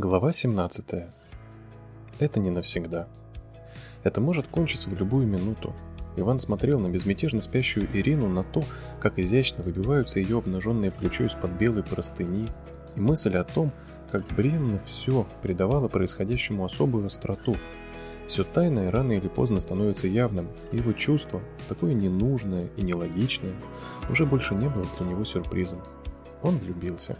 Глава 17. Это не навсегда. Это может кончиться в любую минуту. Иван смотрел на безмятежно спящую Ирину, на то, как изящно выбиваются ее обнаженное плечо из-под белой простыни, и мысль о том, как бренно все придавало происходящему особую остроту. Все тайное рано или поздно становится явным, и его чувство, такое ненужное и нелогичное, уже больше не было для него сюрпризом. Он влюбился.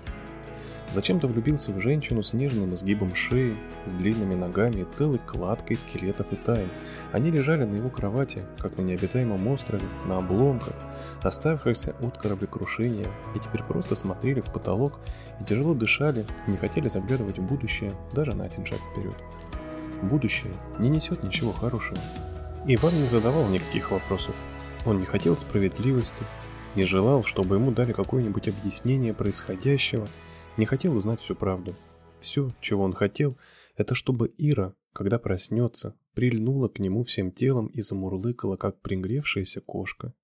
Зачем-то влюбился в женщину с нежным изгибом шеи, с длинными ногами и целой кладкой скелетов и тайн. Они лежали на его кровати, как на необитаемом острове, на обломках, оставшихся от кораблекрушения, и теперь просто смотрели в потолок и тяжело дышали, и не хотели заглядывать в будущее даже на один шаг вперед. Будущее не несет ничего хорошего. Иван не задавал никаких вопросов. Он не хотел справедливости, не желал, чтобы ему дали какое-нибудь объяснение происходящего – не хотел узнать всю правду. Все, чего он хотел, это чтобы Ира, когда проснется, прильнула к нему всем телом и замурлыкала, как пригревшаяся кошка,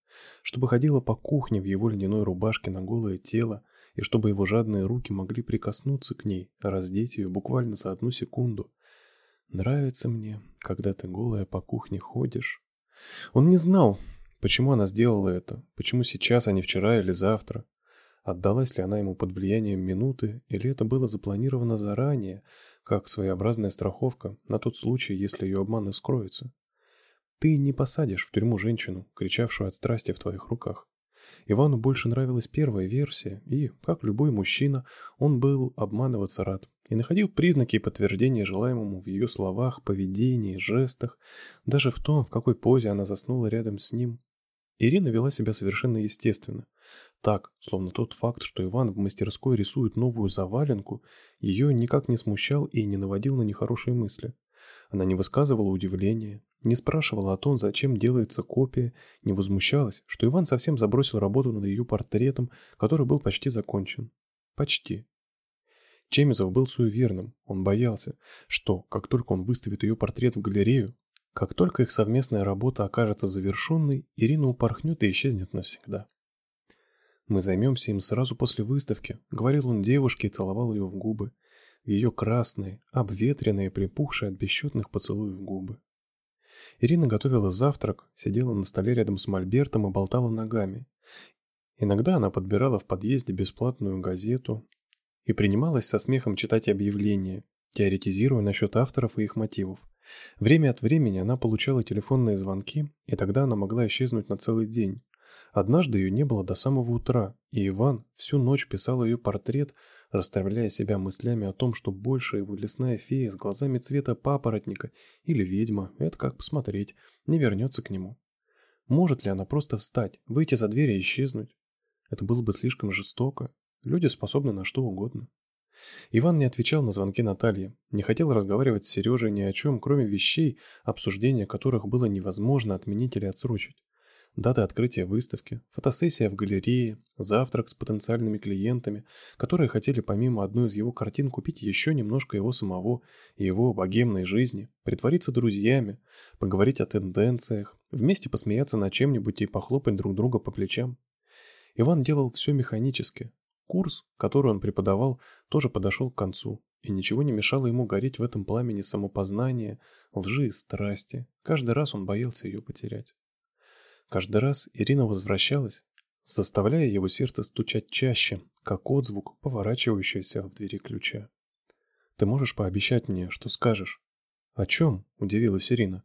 чтобы ходила по кухне в его льняной рубашке на голое тело, и чтобы его жадные руки могли прикоснуться к ней, раздеть ее буквально за одну секунду. Нравится мне, когда ты голая по кухне ходишь. Он не знал, почему она сделала это, почему сейчас, а не вчера или завтра. Отдалась ли она ему под влиянием минуты, или это было запланировано заранее, как своеобразная страховка на тот случай, если ее обман скроется? Ты не посадишь в тюрьму женщину, кричавшую от страсти в твоих руках. Ивану больше нравилась первая версия, и, как любой мужчина, он был обманываться рад и находил признаки и подтверждения желаемому в ее словах, поведении, жестах, даже в том, в какой позе она заснула рядом с ним. Ирина вела себя совершенно естественно. Так, словно тот факт, что Иван в мастерской рисует новую заваленку, ее никак не смущал и не наводил на нехорошие мысли. Она не высказывала удивления, не спрашивала о том, зачем делается копия, не возмущалась, что Иван совсем забросил работу над ее портретом, который был почти закончен. Почти. Чемизов был суеверным, он боялся, что, как только он выставит ее портрет в галерею, как только их совместная работа окажется завершенной, Ирина упорхнет и исчезнет навсегда. Мы займемся им сразу после выставки, говорил он девушке и целовал ее в губы, ее красные, обветренные, припухшие от бесчетных поцелуев губы. Ирина готовила завтрак, сидела на столе рядом с мольбертом и болтала ногами. Иногда она подбирала в подъезде бесплатную газету и принималась со смехом читать объявления, теоретизируя насчет авторов и их мотивов. Время от времени она получала телефонные звонки, и тогда она могла исчезнуть на целый день, Однажды ее не было до самого утра, и Иван всю ночь писал ее портрет, расставляя себя мыслями о том, что больше его лесная фея с глазами цвета папоротника или ведьма, это как посмотреть, не вернется к нему. Может ли она просто встать, выйти за дверь и исчезнуть? Это было бы слишком жестоко. Люди способны на что угодно. Иван не отвечал на звонки Натальи, не хотел разговаривать с Сережей ни о чем, кроме вещей, обсуждения которых было невозможно отменить или отсрочить дата открытия выставки, фотосессия в галерее, завтрак с потенциальными клиентами, которые хотели помимо одной из его картин купить еще немножко его самого и его богемной жизни, притвориться друзьями, поговорить о тенденциях, вместе посмеяться над чем-нибудь и похлопать друг друга по плечам. Иван делал все механически. Курс, который он преподавал, тоже подошел к концу, и ничего не мешало ему гореть в этом пламени самопознания, лжи и страсти. Каждый раз он боялся ее потерять. Каждый раз Ирина возвращалась, заставляя его сердце стучать чаще, как отзвук, поворачивающийся в двери ключа. Ты можешь пообещать мне, что скажешь? О чем? удивилась Ирина.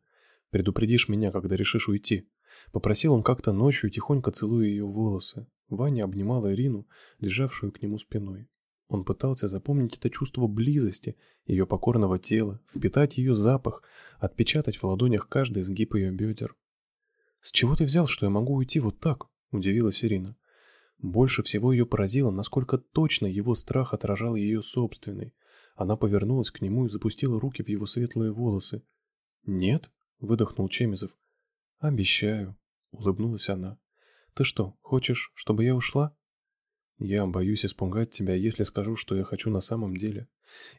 Предупредишь меня, когда решишь уйти. Попросил он как-то ночью, тихонько целуя ее волосы. Ваня обнимала Ирину, лежавшую к нему спиной. Он пытался запомнить это чувство близости, ее покорного тела, впитать ее запах, отпечатать в ладонях каждый изгиб ее бедер. «С чего ты взял, что я могу уйти вот так?» – удивилась Ирина. Больше всего ее поразило, насколько точно его страх отражал ее собственный. Она повернулась к нему и запустила руки в его светлые волосы. «Нет?» – выдохнул Чемизов. «Обещаю», – улыбнулась она. «Ты что, хочешь, чтобы я ушла?» «Я боюсь испугать тебя, если скажу, что я хочу на самом деле».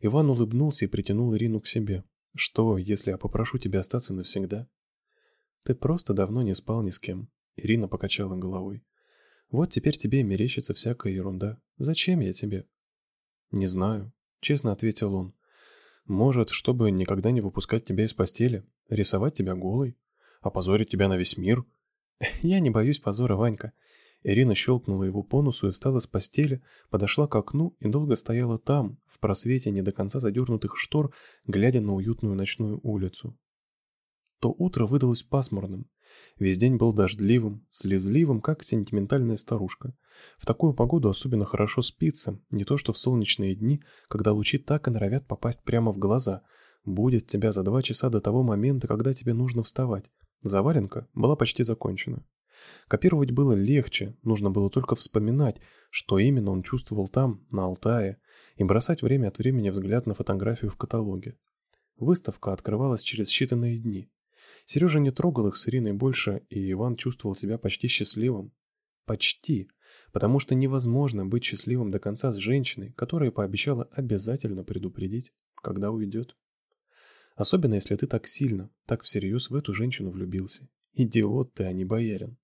Иван улыбнулся и притянул Ирину к себе. «Что, если я попрошу тебя остаться навсегда?» Ты просто давно не спал ни с кем. Ирина покачала головой. Вот теперь тебе мерещится всякая ерунда. Зачем я тебе? Не знаю, честно ответил он. Может, чтобы никогда не выпускать тебя из постели, рисовать тебя голой, опозорить тебя на весь мир? Я не боюсь позора, Ванька. Ирина щелкнула его по носу и встала с постели, подошла к окну и долго стояла там, в просвете не до конца задернутых штор, глядя на уютную ночную улицу. То утро выдалось пасмурным. Весь день был дождливым, слезливым, как сентиментальная старушка. В такую погоду особенно хорошо спится, не то что в солнечные дни, когда лучи так и норовят попасть прямо в глаза. Будет тебя за два часа до того момента, когда тебе нужно вставать. Заваленка была почти закончена. Копировать было легче, нужно было только вспоминать, что именно он чувствовал там, на Алтае, и бросать время от времени взгляд на фотографию в каталоге. Выставка открывалась через считанные дни. Сережа не трогал их с Ириной больше, и Иван чувствовал себя почти счастливым. Почти, потому что невозможно быть счастливым до конца с женщиной, которая пообещала обязательно предупредить, когда уйдет. Особенно если ты так сильно, так всерьез в эту женщину влюбился. Идиот ты, а не боярин.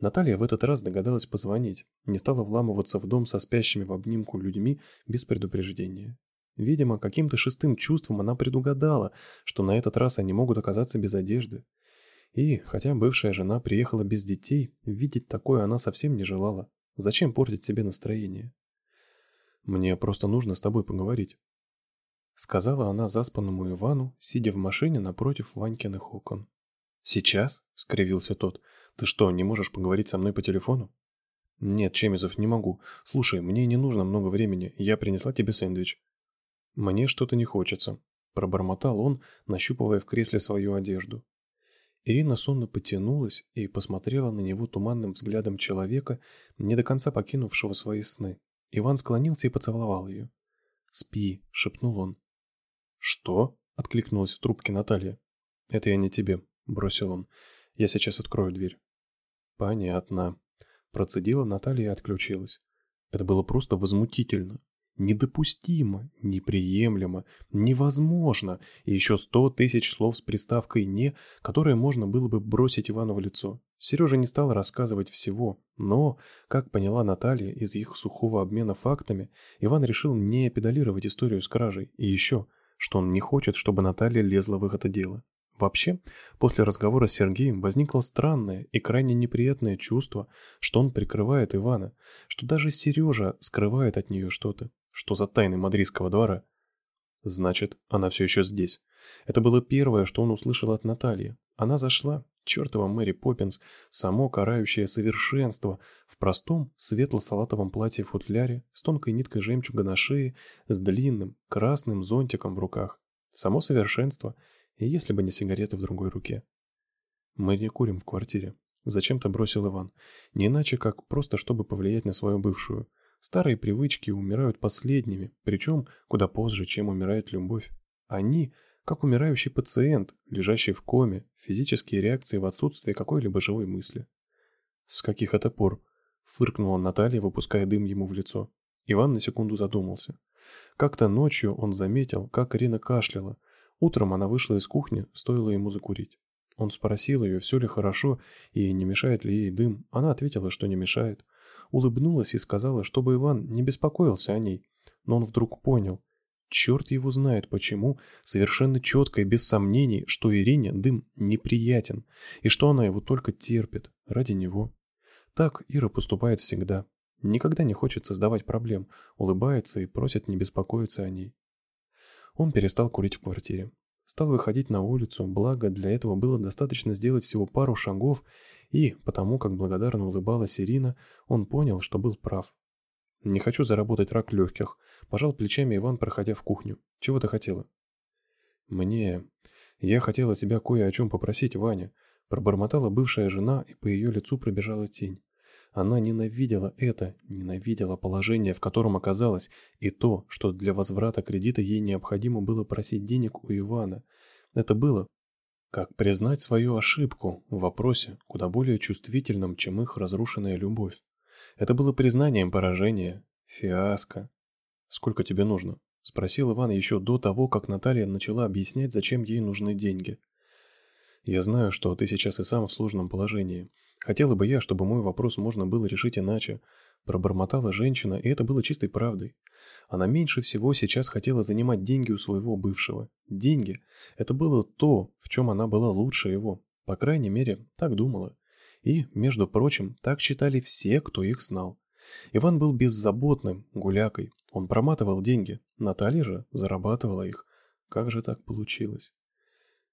Наталья в этот раз догадалась позвонить, не стала вламываться в дом со спящими в обнимку людьми без предупреждения. Видимо, каким-то шестым чувством она предугадала, что на этот раз они могут оказаться без одежды. И, хотя бывшая жена приехала без детей, видеть такое она совсем не желала. Зачем портить себе настроение? Мне просто нужно с тобой поговорить, сказала она заспанному Ивану, сидя в машине напротив Ванькиных окон. Сейчас, скривился тот. Ты что, не можешь поговорить со мной по телефону? Нет, Чемизов, не могу. Слушай, мне не нужно много времени. Я принесла тебе сэндвич. Мне что-то не хочется, пробормотал он, нащупывая в кресле свою одежду. Ирина сонно потянулась и посмотрела на него туманным взглядом человека, не до конца покинувшего свои сны. Иван склонился и поцеловал ее. "Спи", шепнул он. "Что?" откликнулась в трубке Наталья. "Это я не тебе", бросил он. "Я сейчас открою дверь". Понятно. Процедила Наталья и отключилась. Это было просто возмутительно. Недопустимо, неприемлемо, невозможно. И еще сто тысяч слов с приставкой «не», которые можно было бы бросить Ивану в лицо. Сережа не стал рассказывать всего, но, как поняла Наталья из их сухого обмена фактами, Иван решил не педалировать историю с кражей. И еще, что он не хочет, чтобы Наталья лезла в это дело. Вообще, после разговора с Сергеем возникло странное и крайне неприятное чувство, что он прикрывает Ивана, что даже Сережа скрывает от нее что-то, что за тайны мадридского двора. Значит, она все еще здесь. Это было первое, что он услышал от Натальи. Она зашла, чертова Мэри Поппинс, само карающее совершенство, в простом светло-салатовом платье-футляре, с тонкой ниткой жемчуга на шее, с длинным красным зонтиком в руках. Само совершенство — если бы не сигареты в другой руке. Мы не курим в квартире. Зачем-то бросил Иван. Не иначе, как просто чтобы повлиять на свою бывшую. Старые привычки умирают последними, причем куда позже, чем умирает любовь. Они, как умирающий пациент, лежащий в коме, физические реакции в отсутствии какой-либо живой мысли. С каких это пор? Фыркнула Наталья, выпуская дым ему в лицо. Иван на секунду задумался. Как-то ночью он заметил, как Ирина кашляла, Утром она вышла из кухни, стоило ему закурить. Он спросил ее, все ли хорошо и не мешает ли ей дым. Она ответила, что не мешает. Улыбнулась и сказала, чтобы Иван не беспокоился о ней. Но он вдруг понял, черт его знает почему, совершенно четко и без сомнений, что Ирине дым неприятен, и что она его только терпит ради него. Так Ира поступает всегда. Никогда не хочет создавать проблем, улыбается и просит не беспокоиться о ней. Он перестал курить в квартире. Стал выходить на улицу, благо для этого было достаточно сделать всего пару шагов, и, потому как благодарно улыбалась Ирина, он понял, что был прав. «Не хочу заработать рак легких», – пожал плечами Иван, проходя в кухню. «Чего ты хотела?» «Мне... Я хотела тебя кое о чем попросить, Ваня», – пробормотала бывшая жена, и по ее лицу пробежала тень. Она ненавидела это, ненавидела положение, в котором оказалась, и то, что для возврата кредита ей необходимо было просить денег у Ивана. Это было как признать свою ошибку в вопросе, куда более чувствительном, чем их разрушенная любовь. Это было признанием поражения, фиаско. Сколько тебе нужно? спросил Иван еще до того, как Наталья начала объяснять, зачем ей нужны деньги. Я знаю, что ты сейчас и сам в сложном положении. Хотела бы я, чтобы мой вопрос можно было решить иначе. Пробормотала женщина, и это было чистой правдой. Она меньше всего сейчас хотела занимать деньги у своего бывшего. Деньги – это было то, в чем она была лучше его. По крайней мере, так думала. И, между прочим, так считали все, кто их знал. Иван был беззаботным, гулякой. Он проматывал деньги. Наталья же зарабатывала их. Как же так получилось?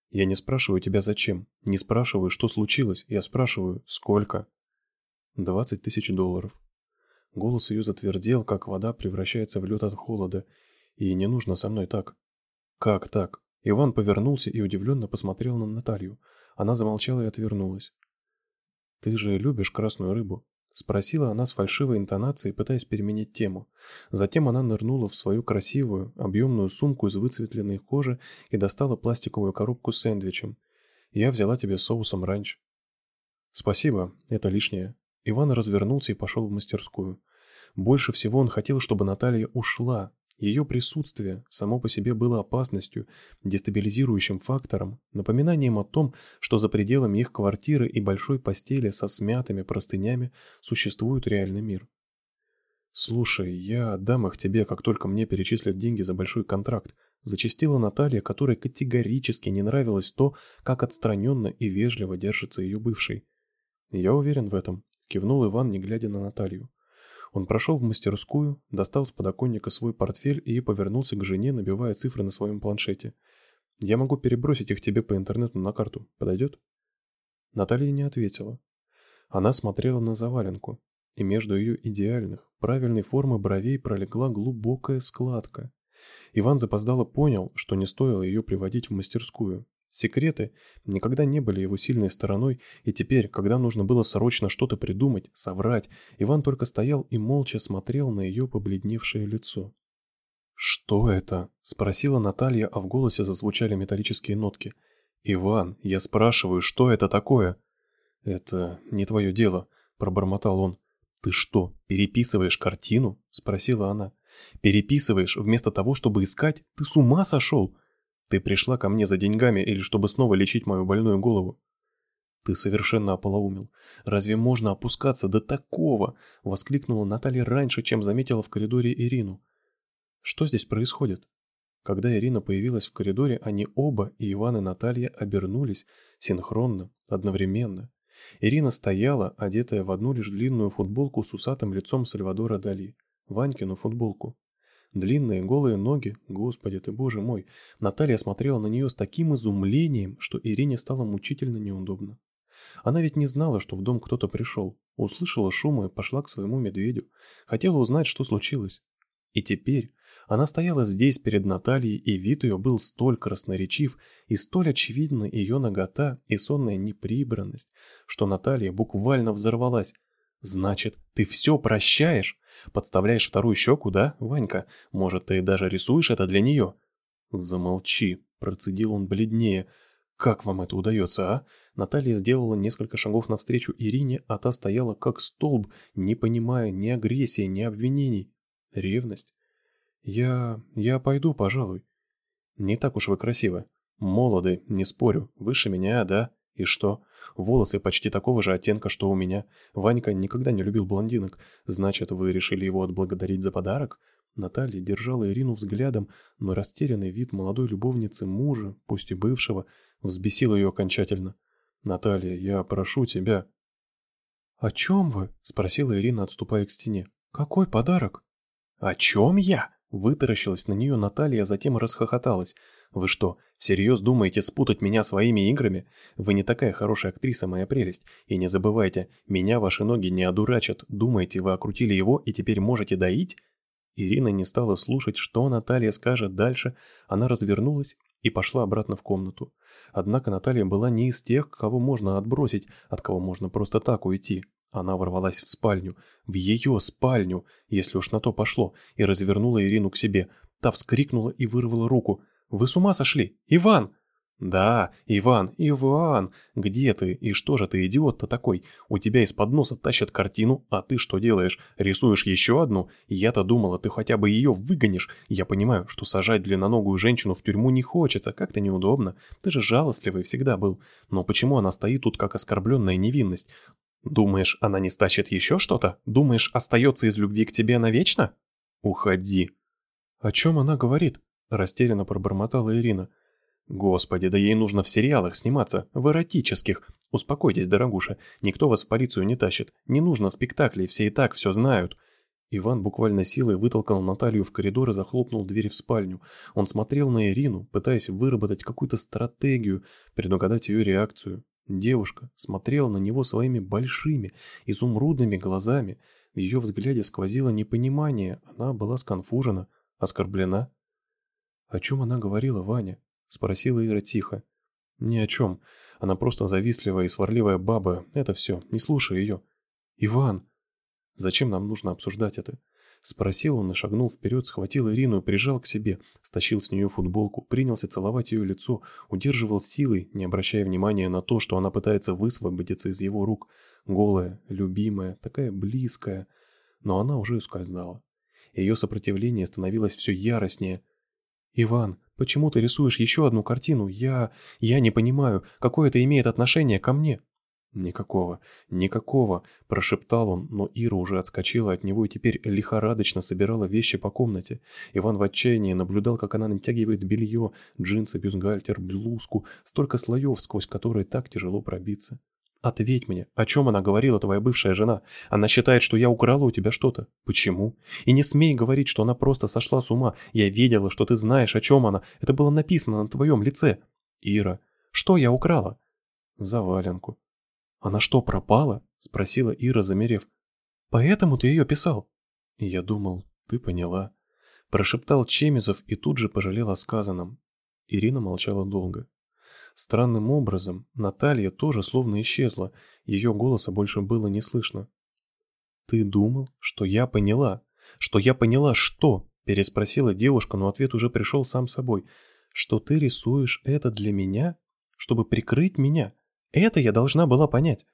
Я не спрашиваю тебя зачем. Не спрашиваю, что случилось. Я спрашиваю, сколько? Двадцать тысяч долларов. Голос ее затвердел, как вода превращается в лед от холода. И не нужно со мной так. Как так? Иван повернулся и удивленно посмотрел на Наталью. Она замолчала и отвернулась. Ты же любишь красную рыбу? Спросила она с фальшивой интонацией, пытаясь переменить тему. Затем она нырнула в свою красивую, объемную сумку из выцветленной кожи и достала пластиковую коробку с сэндвичем. Я взяла тебе соусом ранч. Спасибо, это лишнее. Иван развернулся и пошел в мастерскую. Больше всего он хотел, чтобы Наталья ушла, ее присутствие само по себе было опасностью, дестабилизирующим фактором, напоминанием о том, что за пределами их квартиры и большой постели со смятыми простынями существует реальный мир. «Слушай, я отдам их тебе, как только мне перечислят деньги за большой контракт», зачастила Наталья, которой категорически не нравилось то, как отстраненно и вежливо держится ее бывший. «Я уверен в этом», — кивнул Иван, не глядя на Наталью. Он прошел в мастерскую, достал с подоконника свой портфель и повернулся к жене, набивая цифры на своем планшете. «Я могу перебросить их тебе по интернету на карту. Подойдет?» Наталья не ответила. Она смотрела на заваленку, и между ее идеальных, правильной формы бровей пролегла глубокая складка. Иван запоздало понял, что не стоило ее приводить в мастерскую. Секреты никогда не были его сильной стороной, и теперь, когда нужно было срочно что-то придумать, соврать, Иван только стоял и молча смотрел на ее побледневшее лицо. «Что это?» – спросила Наталья, а в голосе зазвучали металлические нотки. «Иван, я спрашиваю, что это такое?» «Это не твое дело», – пробормотал он. «Ты что, переписываешь картину?» – спросила она. «Переписываешь вместо того, чтобы искать? Ты с ума сошел?» Ты пришла ко мне за деньгами или чтобы снова лечить мою больную голову? Ты совершенно ополоумел. Разве можно опускаться до такого? воскликнула Наталья раньше, чем заметила в коридоре Ирину. Что здесь происходит? Когда Ирина появилась в коридоре, они оба, и Иван и Наталья, обернулись синхронно, одновременно. Ирина стояла, одетая в одну лишь длинную футболку с усатым лицом Сальвадора Дали, Ванькину футболку. Длинные голые ноги, господи ты, боже мой. Наталья смотрела на нее с таким изумлением, что Ирине стало мучительно неудобно. Она ведь не знала, что в дом кто-то пришел. Услышала шум и пошла к своему медведю. Хотела узнать, что случилось. И теперь она стояла здесь перед Натальей, и вид ее был столь красноречив и столь очевидна ее нагота и сонная неприбранность, что Наталья буквально взорвалась. Значит, ты все прощаешь? Подставляешь вторую щеку, да, Ванька? Может, ты даже рисуешь это для нее?» «Замолчи», — процедил он бледнее. «Как вам это удается, а?» Наталья сделала несколько шагов навстречу Ирине, а та стояла как столб, не понимая ни агрессии, ни обвинений. Ревность. «Я... я пойду, пожалуй». «Не так уж вы красивы. Молоды, не спорю. Выше меня, да?» И что? Волосы почти такого же оттенка, что у меня. Ванька никогда не любил блондинок. Значит, вы решили его отблагодарить за подарок? Наталья держала Ирину взглядом, но растерянный вид молодой любовницы мужа, пусть и бывшего, взбесил ее окончательно. «Наталья, я прошу тебя». «О чем вы?» – спросила Ирина, отступая к стене. «Какой подарок?» «О чем я?» – вытаращилась на нее Наталья, а затем расхохоталась. Вы что, всерьез думаете спутать меня своими играми? Вы не такая хорошая актриса, моя прелесть. И не забывайте, меня ваши ноги не одурачат. Думаете, вы окрутили его и теперь можете доить? Ирина не стала слушать, что Наталья скажет дальше. Она развернулась и пошла обратно в комнату. Однако Наталья была не из тех, кого можно отбросить, от кого можно просто так уйти. Она ворвалась в спальню, в ее спальню, если уж на то пошло, и развернула Ирину к себе. Та вскрикнула и вырвала руку – вы с ума сошли? Иван!» «Да, Иван, Иван, где ты? И что же ты, идиот-то такой? У тебя из-под носа тащат картину, а ты что делаешь? Рисуешь еще одну? Я-то думала, ты хотя бы ее выгонишь. Я понимаю, что сажать длинноногую женщину в тюрьму не хочется, как-то неудобно. Ты же жалостливый всегда был. Но почему она стоит тут как оскорбленная невинность? Думаешь, она не стащит еще что-то? Думаешь, остается из любви к тебе навечно? Уходи. О чем она говорит? Растерянно пробормотала Ирина. Господи, да ей нужно в сериалах сниматься, в эротических. Успокойтесь, дорогуша, никто вас в полицию не тащит. Не нужно спектаклей, все и так все знают. Иван буквально силой вытолкал Наталью в коридор и захлопнул дверь в спальню. Он смотрел на Ирину, пытаясь выработать какую-то стратегию, предугадать ее реакцию. Девушка смотрела на него своими большими, изумрудными глазами. В ее взгляде сквозило непонимание, она была сконфужена, оскорблена. «О чем она говорила, Ваня?» — спросила Ира тихо. «Ни о чем. Она просто завистливая и сварливая баба. Это все. Не слушай ее». «Иван!» «Зачем нам нужно обсуждать это?» Спросил он и шагнул вперед, схватил Ирину и прижал к себе, стащил с нее футболку, принялся целовать ее лицо, удерживал силой, не обращая внимания на то, что она пытается высвободиться из его рук. Голая, любимая, такая близкая. Но она уже ускользала. Ее сопротивление становилось все яростнее. «Иван, почему ты рисуешь еще одну картину? Я... я не понимаю, какое это имеет отношение ко мне?» «Никакого, никакого», – прошептал он, но Ира уже отскочила от него и теперь лихорадочно собирала вещи по комнате. Иван в отчаянии наблюдал, как она натягивает белье, джинсы, бюстгальтер, блузку, столько слоев, сквозь которые так тяжело пробиться. «Ответь мне, о чем она говорила, твоя бывшая жена? Она считает, что я украла у тебя что-то. Почему? И не смей говорить, что она просто сошла с ума. Я видела, что ты знаешь, о чем она. Это было написано на твоем лице. Ира, что я украла?» «Заваленку», «Она что, пропала?» — спросила Ира, замерев. «Поэтому ты ее писал?» «Я думал, ты поняла». Прошептал Чемизов и тут же пожалел о сказанном. Ирина молчала долго. Странным образом Наталья тоже словно исчезла, ее голоса больше было не слышно. «Ты думал, что я поняла? Что я поняла что?» — переспросила девушка, но ответ уже пришел сам собой. «Что ты рисуешь это для меня? Чтобы прикрыть меня?» Это я должна была понять.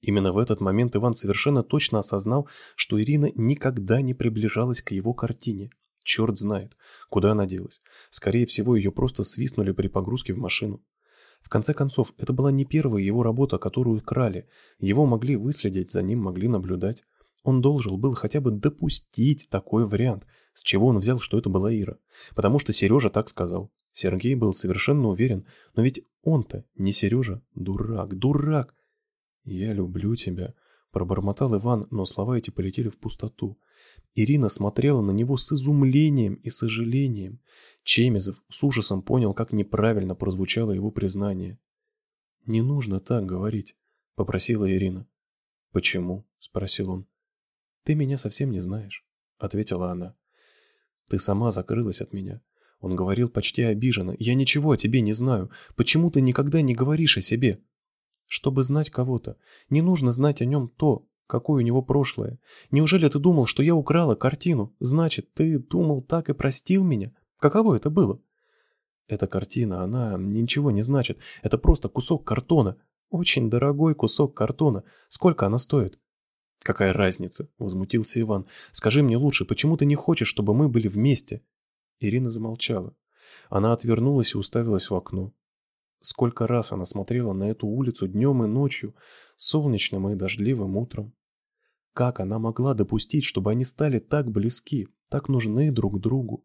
Именно в этот момент Иван совершенно точно осознал, что Ирина никогда не приближалась к его картине. Черт знает, куда она делась. Скорее всего, ее просто свистнули при погрузке в машину. В конце концов, это была не первая его работа, которую крали. Его могли выследить, за ним могли наблюдать. Он должен был хотя бы допустить такой вариант, с чего он взял, что это была Ира. Потому что Сережа так сказал. Сергей был совершенно уверен, но ведь он-то не Сережа, дурак, дурак. Я люблю тебя, пробормотал Иван, но слова эти полетели в пустоту. Ирина смотрела на него с изумлением и сожалением. Чемизов с ужасом понял, как неправильно прозвучало его признание. Не нужно так говорить, попросила Ирина. Почему? спросил он. Ты меня совсем не знаешь, ответила она. Ты сама закрылась от меня. Он говорил почти обиженно. «Я ничего о тебе не знаю. Почему ты никогда не говоришь о себе?» «Чтобы знать кого-то, не нужно знать о нем то, какое у него прошлое. Неужели ты думал, что я украла картину? Значит, ты думал так и простил меня? Каково это было?» «Эта картина, она ничего не значит. Это просто кусок картона. Очень дорогой кусок картона. Сколько она стоит?» «Какая разница?» — возмутился Иван. «Скажи мне лучше, почему ты не хочешь, чтобы мы были вместе?» Ирина замолчала. Она отвернулась и уставилась в окно. Сколько раз она смотрела на эту улицу днем и ночью, солнечным и дождливым утром. Как она могла допустить, чтобы они стали так близки, так нужны друг другу?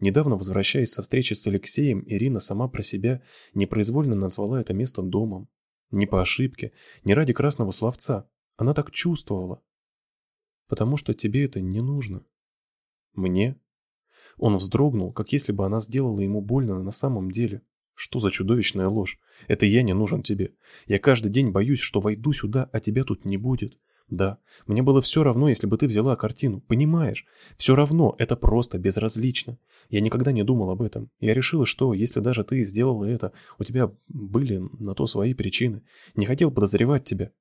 Недавно, возвращаясь со встречи с Алексеем, Ирина сама про себя непроизвольно назвала это место домом. Не по ошибке, не ради красного словца. Она так чувствовала. Потому что тебе это не нужно. Мне он вздрогнул, как если бы она сделала ему больно на самом деле. Что за чудовищная ложь? Это я не нужен тебе. Я каждый день боюсь, что войду сюда, а тебя тут не будет. Да, мне было все равно, если бы ты взяла картину, понимаешь? Все равно, это просто безразлично. Я никогда не думал об этом. Я решила, что если даже ты сделала это, у тебя были на то свои причины. Не хотел подозревать тебя.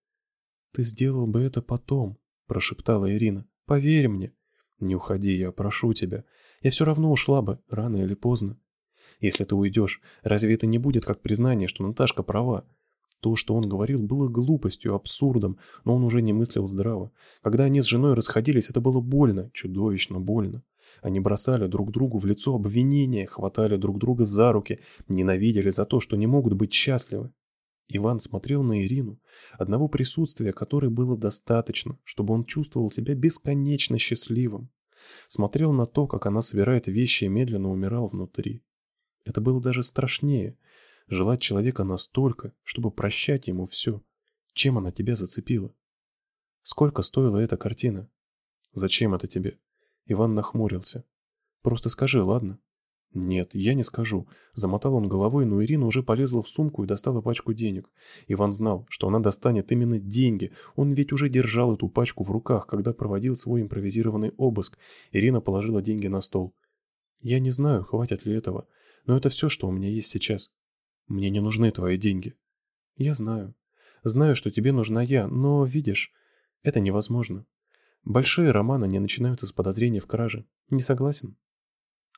Ты сделал бы это потом, прошептала Ирина. Поверь мне. Не уходи, я прошу тебя. Я все равно ушла бы, рано или поздно. Если ты уйдешь, разве это не будет как признание, что Наташка права? То, что он говорил, было глупостью, абсурдом, но он уже не мыслил здраво. Когда они с женой расходились, это было больно, чудовищно больно. Они бросали друг другу в лицо обвинения, хватали друг друга за руки, ненавидели за то, что не могут быть счастливы. Иван смотрел на Ирину, одного присутствия которой было достаточно, чтобы он чувствовал себя бесконечно счастливым. Смотрел на то, как она собирает вещи и медленно умирал внутри. Это было даже страшнее. Желать человека настолько, чтобы прощать ему все. Чем она тебя зацепила? Сколько стоила эта картина? Зачем это тебе? Иван нахмурился. Просто скажи, ладно? Нет, я не скажу. Замотал он головой, но Ирина уже полезла в сумку и достала пачку денег. Иван знал, что она достанет именно деньги. Он ведь уже держал эту пачку в руках, когда проводил свой импровизированный обыск. Ирина положила деньги на стол. Я не знаю, хватит ли этого, но это все, что у меня есть сейчас. Мне не нужны твои деньги. Я знаю. Знаю, что тебе нужна я, но, видишь, это невозможно. Большие романы не начинаются с подозрения в краже. Не согласен?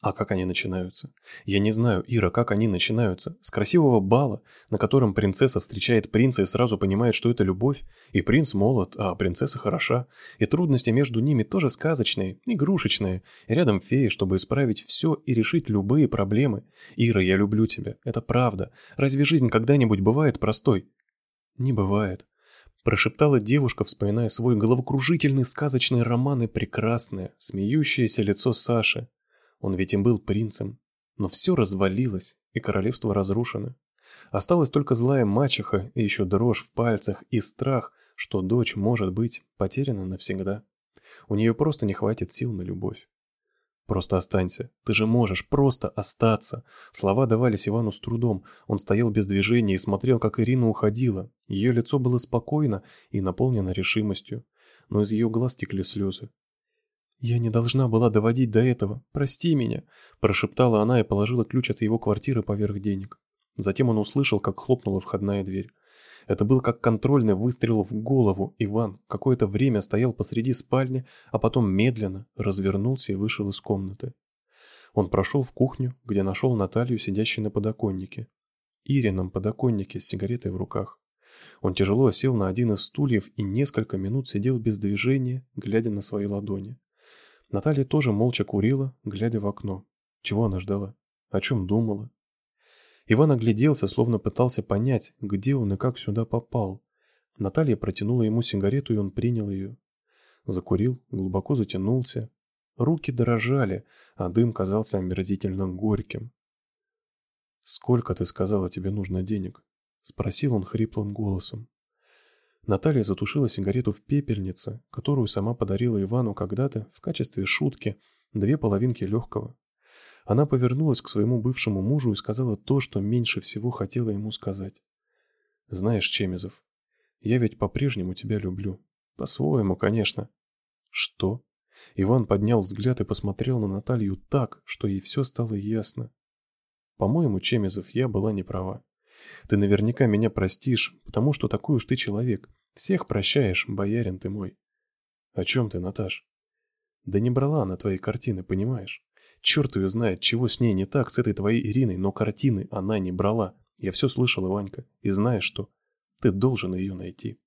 А как они начинаются? Я не знаю, Ира, как они начинаются. С красивого бала, на котором принцесса встречает принца и сразу понимает, что это любовь. И принц молод, а принцесса хороша. И трудности между ними тоже сказочные, игрушечные. И рядом феи, чтобы исправить все и решить любые проблемы. Ира, я люблю тебя. Это правда. Разве жизнь когда-нибудь бывает простой? Не бывает. Прошептала девушка, вспоминая свой головокружительный сказочный роман и прекрасное, смеющееся лицо Саши. Он ведь им был принцем. Но все развалилось, и королевство разрушено. Осталась только злая мачеха и еще дрожь в пальцах и страх, что дочь может быть потеряна навсегда. У нее просто не хватит сил на любовь. Просто останься. Ты же можешь просто остаться. Слова давались Ивану с трудом. Он стоял без движения и смотрел, как Ирина уходила. Ее лицо было спокойно и наполнено решимостью, но из ее глаз текли слезы. «Я не должна была доводить до этого. Прости меня», – прошептала она и положила ключ от его квартиры поверх денег. Затем он услышал, как хлопнула входная дверь. Это был как контрольный выстрел в голову. Иван какое-то время стоял посреди спальни, а потом медленно развернулся и вышел из комнаты. Он прошел в кухню, где нашел Наталью, сидящей на подоконнике. Ирином подоконнике с сигаретой в руках. Он тяжело сел на один из стульев и несколько минут сидел без движения, глядя на свои ладони. Наталья тоже молча курила, глядя в окно. Чего она ждала? О чем думала? Иван огляделся, словно пытался понять, где он и как сюда попал. Наталья протянула ему сигарету, и он принял ее. Закурил, глубоко затянулся. Руки дрожали, а дым казался омерзительно горьким. «Сколько, ты сказала, тебе нужно денег?» — спросил он хриплым голосом. Наталья затушила сигарету в пепельнице, которую сама подарила Ивану когда-то в качестве шутки, две половинки легкого. Она повернулась к своему бывшему мужу и сказала то, что меньше всего хотела ему сказать. «Знаешь, Чемизов, я ведь по-прежнему тебя люблю. По-своему, конечно». «Что?» Иван поднял взгляд и посмотрел на Наталью так, что ей все стало ясно. «По-моему, Чемизов, я была не права. Ты наверняка меня простишь, потому что такой уж ты человек. Всех прощаешь, боярин ты мой. О чем ты, Наташ? Да не брала она твои картины, понимаешь? Черт ее знает, чего с ней не так, с этой твоей Ириной, но картины она не брала. Я все слышал, Ванька, и знаешь что? Ты должен ее найти.